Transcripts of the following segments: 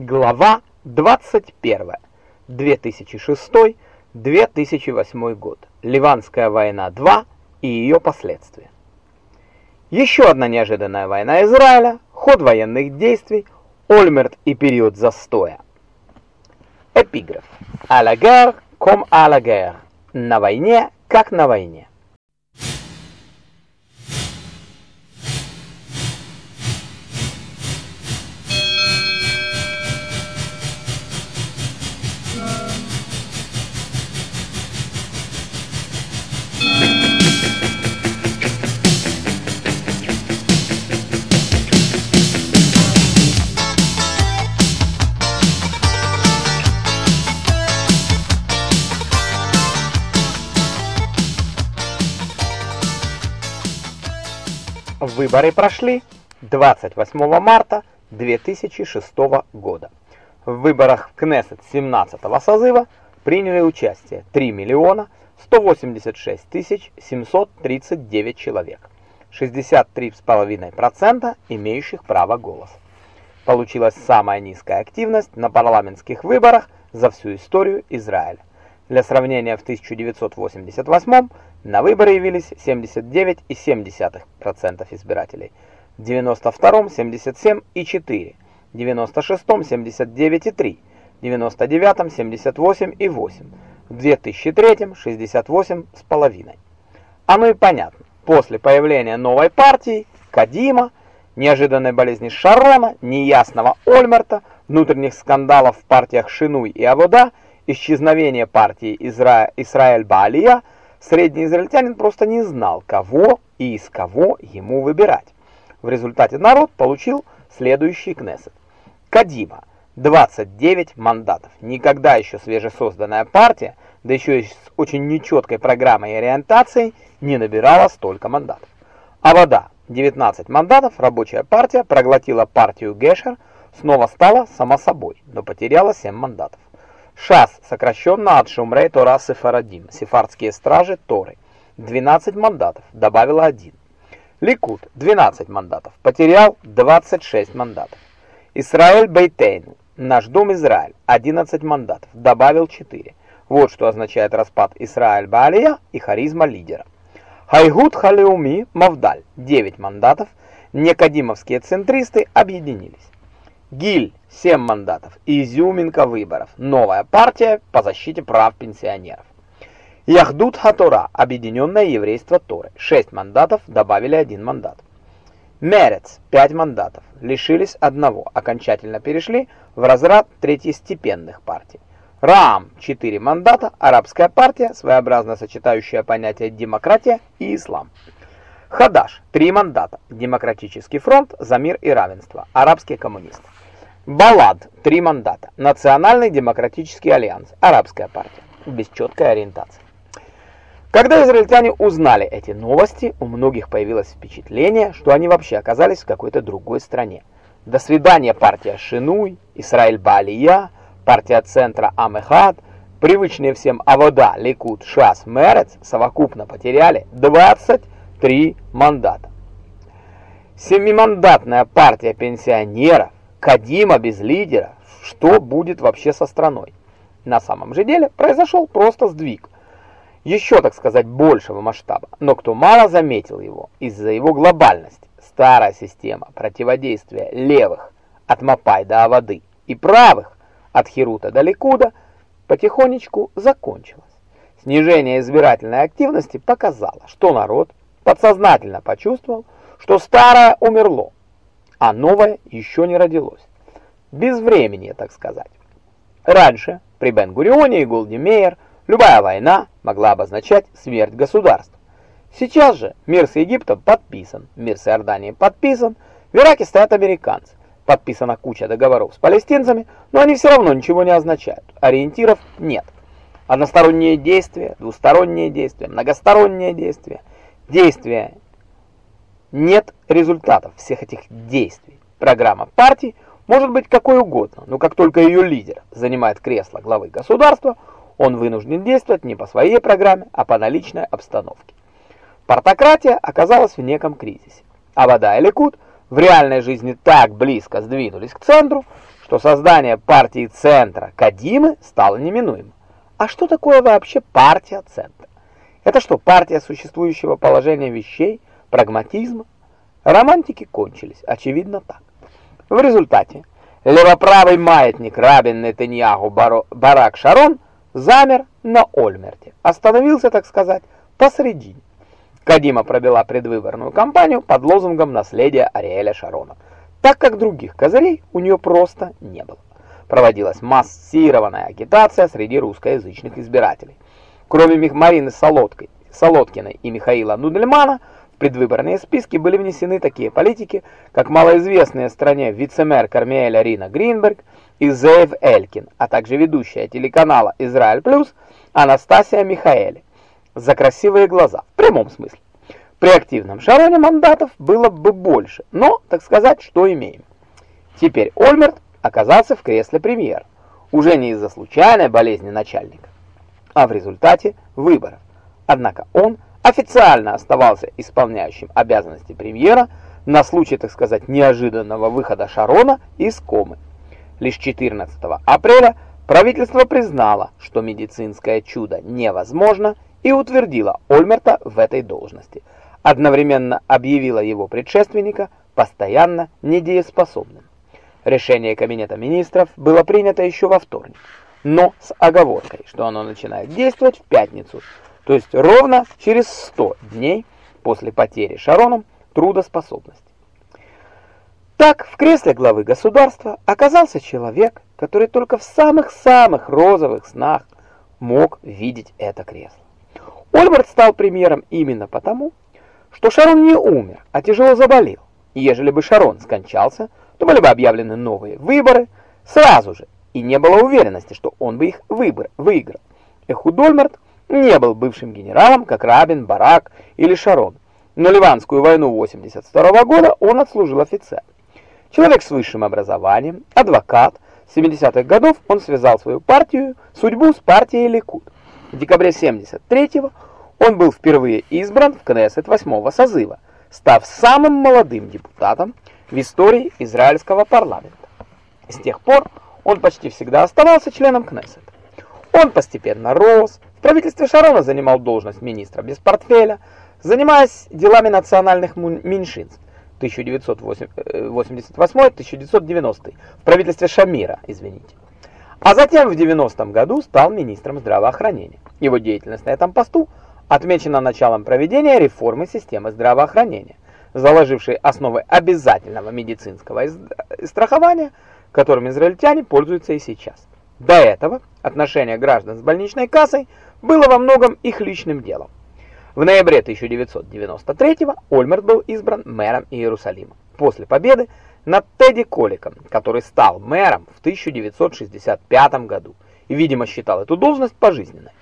Глава 21. 2006-2008 год. Ливанская война 2 и ее последствия. Еще одна неожиданная война Израиля, ход военных действий, Ольмерт и период застоя. Эпиграф. «Алагер ком алагер» – «На войне, как на войне». Выборы прошли 28 марта 2006 года. В выборах в Кнессет 17-го созыва приняли участие 3 миллиона 186 тысяч 739 человек, 63,5% имеющих право голоса. Получилась самая низкая активность на парламентских выборах за всю историю Израиля. Для сравнения, в 1988 на выборы явились 79,7% избирателей, в 92 77,4%, в 96 79,3%, в 99 78,8%, в 2003 68,5%. Оно и понятно. После появления новой партии, Кадима, неожиданной болезни Шарона, неясного Ольмерта, внутренних скандалов в партиях Шинуй и Авода, исчезновения партии Изра... Исраэль Баалия – Средний израильтянин просто не знал, кого и из кого ему выбирать. В результате народ получил следующий Кнессет. Кадима. 29 мандатов. Никогда еще свежесозданная партия, да еще и с очень нечеткой программой и ориентацией, не набирала столько мандатов. Авода. 19 мандатов. Рабочая партия проглотила партию Гешер, снова стала сама собой, но потеряла 7 мандатов. ШАС, сокращенно от Шумрей Тора Сефарадим, сефардские стражи Торы, 12 мандатов, добавила 1. Ликут, 12 мандатов, потерял 26 мандатов. Исраэль Бейтейну, наш дом Израиль, 11 мандатов, добавил 4. Вот что означает распад Исраэль Баалия и харизма лидера. Хайгут Халеуми Мавдаль, 9 мандатов, некадимовские центристы объединились. Гиль 7 мандатов. Изюминка выборов. Новая партия по защите прав пенсионеров. Яхдут Хатора. Объединенное еврейство Торы. 6 мандатов. Добавили 1 мандат. Мерец. 5 мандатов. Лишились одного. Окончательно перешли в разряд третьестепенных партий. Раам 4 мандата. Арабская партия, своеобразно сочетающая понятия демократия и ислам. Хадаш 3 мандата. Демократический фронт за мир и равенство. Арабские коммунисты. Балад, три мандата. Национальный демократический альянс, арабская партия, без четкой ориентации. Когда израильтяне узнали эти новости, у многих появилось впечатление, что они вообще оказались в какой-то другой стране. До свидания партия Шинуй, Исраиль Балия, партия центра Амехад, привычные всем Авода, Ликут, Шас, Мерец совокупно потеряли 23 мандата. Семимандатная партия пенсионеров Кадима без лидера, что будет вообще со страной? На самом же деле произошел просто сдвиг. Еще, так сказать, большего масштаба, но кто мало заметил его из-за его глобальности. Старая система противодействия левых от Мапай до Авады и правых от Хирута до Ликуда потихонечку закончилась. Снижение избирательной активности показало, что народ подсознательно почувствовал, что старое умерло, а новое еще не родилось. Без времени, так сказать. Раньше, при Бен-Гурионе и Голди Мейер, любая война могла обозначать смерть государств. Сейчас же мир с Египтом подписан, мир с Иорданией подписан, в Ираке стоят американцы. Подписана куча договоров с палестинцами, но они все равно ничего не означают. Ориентиров нет. Односторонние действия, двусторонние действия, многосторонние действия. Действия нет результатов всех этих действий. Программа партии может быть какой угодно, но как только ее лидер занимает кресло главы государства, он вынужден действовать не по своей программе, а по наличной обстановке. Партократия оказалась в неком кризисе. А вода и Ликут в реальной жизни так близко сдвинулись к центру, что создание партии Центра Кадимы стало неминуемо. А что такое вообще партия Центра? Это что, партия существующего положения вещей, прагматизма? Романтики кончились, очевидно так. В результате левоправый маятник Рабин Нетаньяху Барак Шарон замер на Ольмерте, остановился, так сказать, посредине. Кадима провела предвыборную кампанию под лозунгом наследия Ариэля Шарона, так как других козырей у нее просто не было. Проводилась массированная агитация среди русскоязычных избирателей. Кроме Марины Солодкой, Солодкиной и Михаила Нудельмана, предвыборные списки были внесены такие политики, как малоизвестная стране вице-мэр Кармиэля Рина Гринберг и Зейв Элькин, а также ведущая телеканала «Израиль Плюс» Анастасия Михаэли за красивые глаза, в прямом смысле. При активном шароне мандатов было бы больше, но, так сказать, что имеем. Теперь Ольмерт оказался в кресле премьера, уже не из-за случайной болезни начальника, а в результате выборов. Однако он официально оставался исполняющим обязанности премьера на случай, так сказать, неожиданного выхода Шарона из комы. Лишь 14 апреля правительство признало, что медицинское чудо невозможно и утвердило Ольмерта в этой должности. Одновременно объявило его предшественника постоянно недееспособным. Решение Кабинета министров было принято еще во вторник, но с оговоркой, что оно начинает действовать в пятницу, то есть ровно через 100 дней после потери Шароном трудоспособности. Так, в кресле главы государства оказался человек, который только в самых-самых розовых снах мог видеть это кресло. Ольберт стал премьером именно потому, что Шарон не умер, а тяжело заболел. И ежели бы Шарон скончался, то были бы объявлены новые выборы сразу же, и не было уверенности, что он бы их выбор выиграл. Эхуд Ольмерт не был бывшим генералом, как Рабин, Барак или Шарон. Но Ливанскую войну 82 года он отслужил офицер. Человек с высшим образованием, адвокат, с 70-х годов он связал свою партию, судьбу с партией Ликуд. В декабре 73-го он был впервые избран в Кнессет 8-го созыва, став самым молодым депутатом в истории израильского парламента. С тех пор он почти всегда оставался членом Кнессета. Он постепенно рос, в правительстве Шарона занимал должность министра без портфеля, занимаясь делами национальных меньшинств 1988-1990 в правительстве Шамира, извините. А затем в 90-м году стал министром здравоохранения. Его деятельность на этом посту отмечена началом проведения реформы системы здравоохранения – заложивший основы обязательного медицинского страхования, которым израильтяне пользуются и сейчас. До этого отношение граждан с больничной кассой было во многом их личным делом. В ноябре 1993 Ольмерт был избран мэром Иерусалима после победы над Тедди Коликом, который стал мэром в 1965 году и, видимо, считал эту должность пожизненной.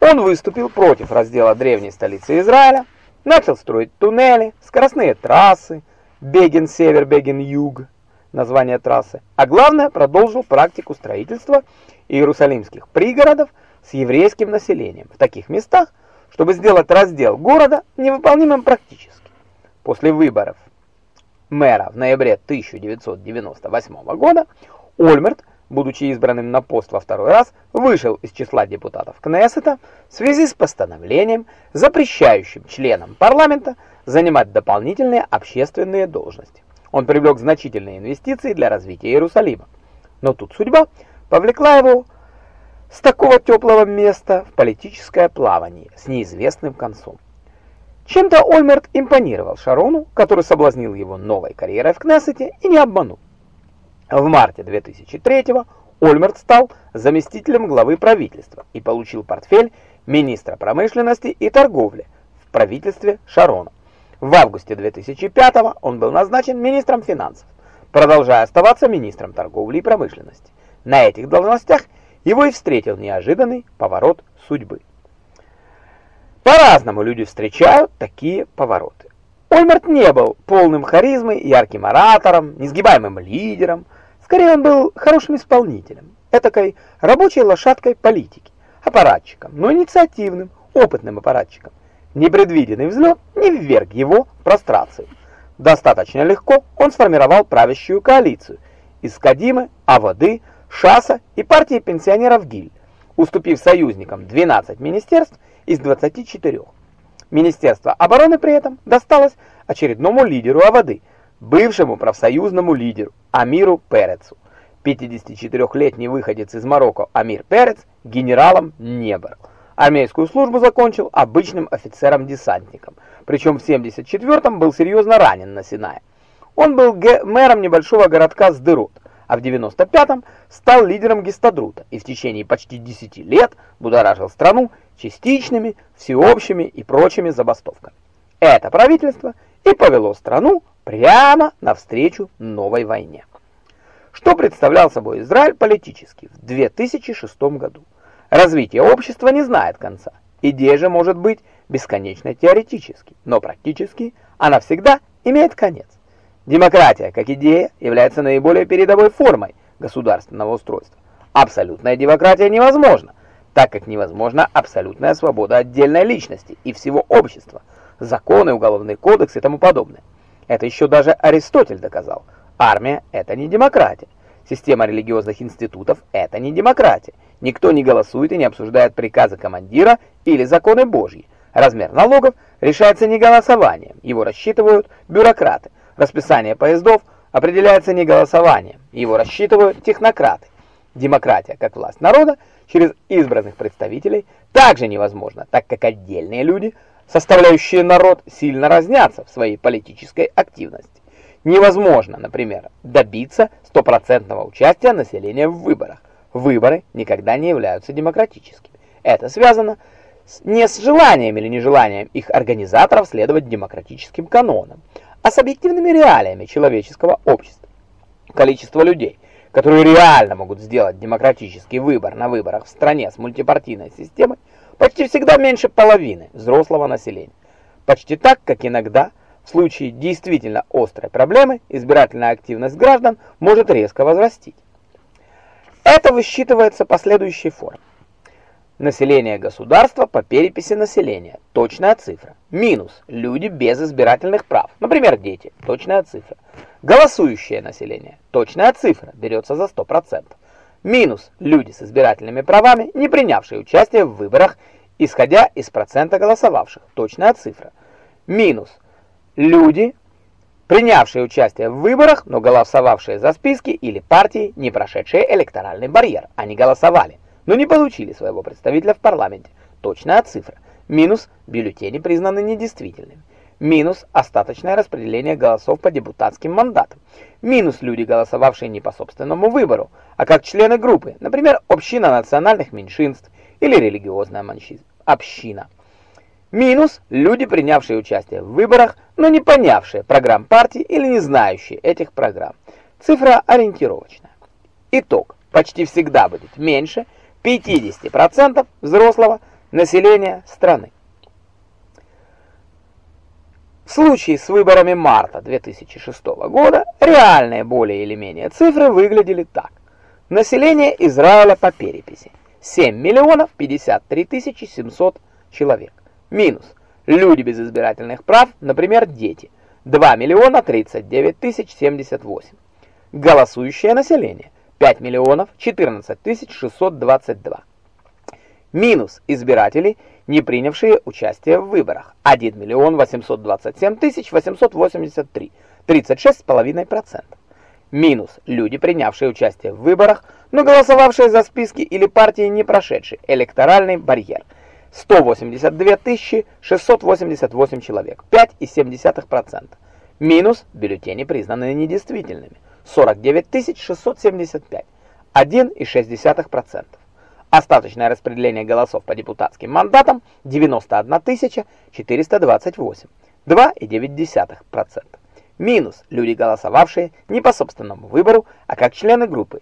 Он выступил против раздела древней столицы Израиля, Начал строить туннели, скоростные трассы, Бегин-Север, Бегин-Юг, название трассы. А главное, продолжил практику строительства иерусалимских пригородов с еврейским населением в таких местах, чтобы сделать раздел города невыполнимым практически. После выборов мэра в ноябре 1998 года Ольмерт будучи избранным на пост во второй раз, вышел из числа депутатов Кнессета в связи с постановлением, запрещающим членам парламента занимать дополнительные общественные должности. Он привлек значительные инвестиции для развития Иерусалима. Но тут судьба повлекла его с такого теплого места в политическое плавание с неизвестным концом. Чем-то Ольмерт импонировал Шарону, который соблазнил его новой карьерой в Кнессете и не обманул. В марте 2003 Ольмерт стал заместителем главы правительства и получил портфель министра промышленности и торговли в правительстве Шарона. В августе 2005 он был назначен министром финансов, продолжая оставаться министром торговли и промышленности. На этих должностях его и встретил неожиданный поворот судьбы. По-разному люди встречают такие повороты. Ольмерт не был полным харизмой, ярким оратором, несгибаемым лидером, Скорее, он был хорошим исполнителем, этакой рабочей лошадкой политики, аппаратчиком, но инициативным, опытным аппаратчиком. Непредвиденный взлет не вверг его в прострацию. Достаточно легко он сформировал правящую коалицию из Кадимы, АВД, ШАСа и партии пенсионеров ГИЛь, уступив союзникам 12 министерств из 24. Министерство обороны при этом досталось очередному лидеру АВД, бывшему профсоюзному лидеру Амиру Перецу. 54-летний выходец из Марокко Амир Перец генералом не был. Армейскую службу закончил обычным офицером-десантником, причем в 74-м был серьезно ранен на Синае. Он был мэром небольшого городка Сдырот, а в 95-м стал лидером Гестадрута и в течение почти 10 лет будоражил страну частичными, всеобщими и прочими забастовками. Это правительство и повело страну прямо навстречу новой войне. Что представлял собой Израиль политически в 2006 году? Развитие общества не знает конца. Идея же может быть бесконечно теоретически, но практически она всегда имеет конец. Демократия как идея является наиболее передовой формой государственного устройства. Абсолютная демократия невозможна, так как невозможна абсолютная свобода отдельной личности и всего общества, законы, уголовный кодекс и тому подобное. Это еще даже Аристотель доказал. Армия – это не демократия. Система религиозных институтов – это не демократия. Никто не голосует и не обсуждает приказы командира или законы Божьи. Размер налогов решается не голосованием, его рассчитывают бюрократы. Расписание поездов определяется не голосованием, его рассчитывают технократы. Демократия, как власть народа, через избранных представителей, также невозможна, так как отдельные люди, составляющие народ, сильно разнятся в своей политической активности. Невозможно, например, добиться стопроцентного участия населения в выборах. Выборы никогда не являются демократическими. Это связано не с желанием или нежеланием их организаторов следовать демократическим канонам, а с объективными реалиями человеческого общества. Количество людей, которые реально могут сделать демократический выбор на выборах в стране с мультипартийной системой, почти всегда меньше половины взрослого населения. Почти так, как иногда в случае действительно острой проблемы избирательная активность граждан может резко возрасти. Это высчитывается по следующей форме. Население государства по переписи населения. Точная цифра. Минус люди без избирательных прав. Например, дети. Точная цифра. Голосующее население. Точная цифра. Берется за 100%. Минус люди с избирательными правами, не принявшие участие в выборах, исходя из процента голосовавших. Точная цифра. Минус люди, принявшие участие в выборах, но голосовавшие за списки или партии, не прошедшие электоральный барьер. Они голосовали но не получили своего представителя в парламенте. Точная цифра. Минус бюллетени признаны недействительными. Минус остаточное распределение голосов по депутатским мандатам. Минус люди, голосовавшие не по собственному выбору, а как члены группы, например, община национальных меньшинств или религиозная община. Минус люди, принявшие участие в выборах, но не понявшие программ партии или не знающие этих программ. Цифра ориентировочная. Итог почти всегда будет меньше, 50% взрослого населения страны. В случае с выборами марта 2006 года реальные более или менее цифры выглядели так. Население Израиля по переписи 7 миллионов 53 тысячи 700 человек. Минус люди без избирательных прав, например, дети 2 миллиона 39 тысяч 78. Голосующее население 5 миллионов 14 тысяч 622. Минус избиратели, не принявшие участие в выборах. 1 миллион 827 тысяч 883, 36,5%. Минус люди, принявшие участие в выборах, но голосовавшие за списки или партии, не прошедшие электоральный барьер. 182 тысячи 688 человек, 5,7%. Минус бюллетени, признанные недействительными. 49 675, 1,6%. Остаточное распределение голосов по депутатским мандатам 91 428, 2,9%. Минус люди, голосовавшие не по собственному выбору, а как члены группы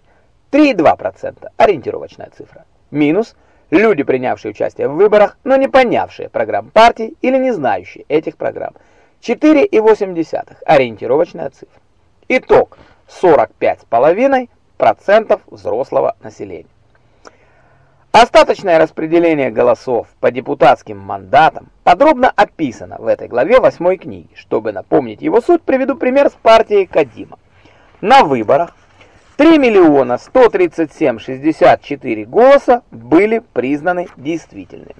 3,2%, ориентировочная цифра. Минус люди, принявшие участие в выборах, но не понявшие программ партии или не знающие этих программ 4,8%, ориентировочная цифра. Итог 45,5% взрослого населения. Остаточное распределение голосов по депутатским мандатам подробно описано в этой главе 8 книги. Чтобы напомнить его суть, приведу пример с партией Кадима. На выборах 3 миллиона 137 64 голоса были признаны действительными.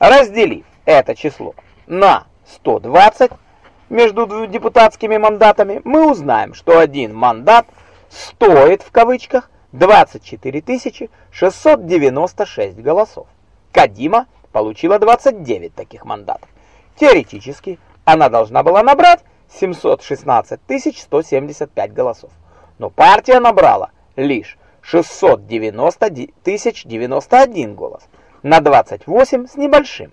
Разделив это число на 120 между депутатскими мандатами, мы узнаем, что один мандат стоит в кавычках 24 696 голосов. Кадима получила 29 таких мандатов. Теоретически она должна была набрать 716 175 голосов. Но партия набрала лишь 690 091 голос на 28 с небольшим.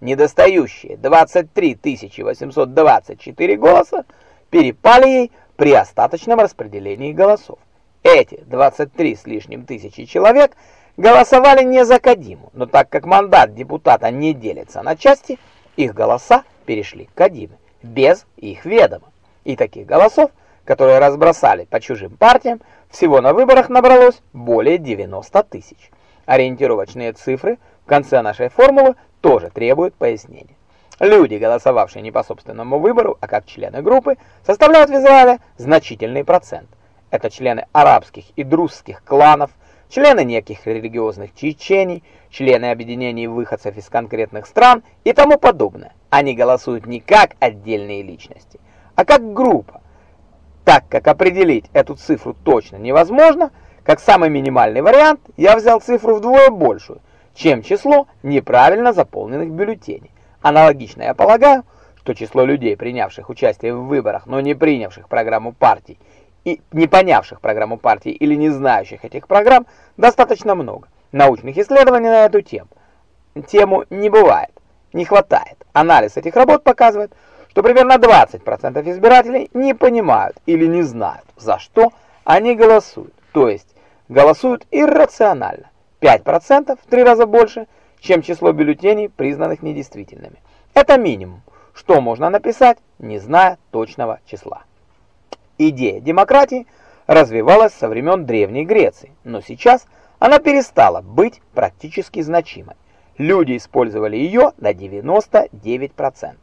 Недостающие 23 824 голоса перепали ей при остаточном распределении голосов. Эти 23 с лишним тысячи человек голосовали не за Кадиму, но так как мандат депутата не делится на части, их голоса перешли к Кадиме без их ведома. И таких голосов, которые разбросали по чужим партиям, всего на выборах набралось более 90 тысяч. Ориентировочные цифры в конце нашей формулы тоже требуют пояснения. Люди, голосовавшие не по собственному выбору, а как члены группы, составляют в Израиле значительный процент. Это члены арабских и друзских кланов, члены неких религиозных чечений, члены объединений выходцев из конкретных стран и тому подобное. Они голосуют не как отдельные личности, а как группа. Так как определить эту цифру точно невозможно, как самый минимальный вариант, я взял цифру вдвое большую, чем число неправильно заполненных бюллетеней. Аналогично я полагаю, что число людей, принявших участие в выборах, но не принявших программу партий, и не понявших программу партии или не знающих этих программ, достаточно много. Научных исследований на эту тему тему не бывает, не хватает. Анализ этих работ показывает, что примерно 20% избирателей не понимают или не знают, за что они голосуют, то есть голосуют иррационально. 5% в три раза больше, чем число бюллетеней, признанных недействительными. Это минимум, что можно написать, не зная точного числа. Идея демократии развивалась со времен Древней Греции, но сейчас она перестала быть практически значимой. Люди использовали ее на 99%.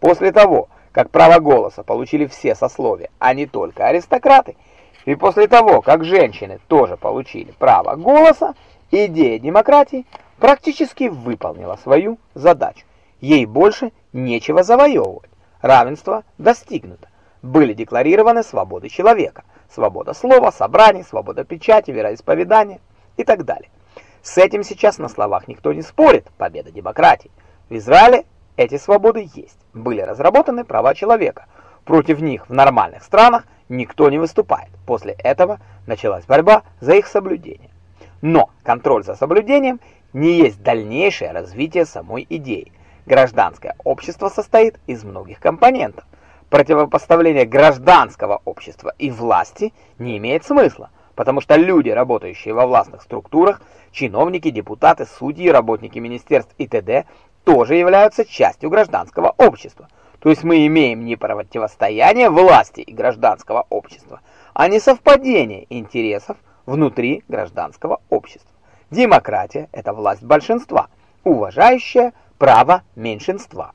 После того, как право голоса получили все сословия, а не только аристократы, и после того, как женщины тоже получили право голоса, идея демократии практически выполнила свою задачу. Ей больше нечего завоевывать. Равенство достигнуто были декларированы свободы человека, свобода слова, собраний, свобода печати, вероисповедания и так далее. С этим сейчас на словах никто не спорит, победа демократии. В Израиле эти свободы есть, были разработаны права человека. Против них в нормальных странах никто не выступает. После этого началась борьба за их соблюдение. Но контроль за соблюдением не есть дальнейшее развитие самой идеи. Гражданское общество состоит из многих компонентов противопоставление гражданского общества и власти не имеет смысла, потому что люди, работающие во властных структурах, чиновники, депутаты, судьи, работники министерств и т.д. тоже являются частью гражданского общества. То есть мы имеем не противостояние власти и гражданского общества, а не совпадение интересов внутри гражданского общества. Демократия – это власть большинства, уважающая право меньшинства.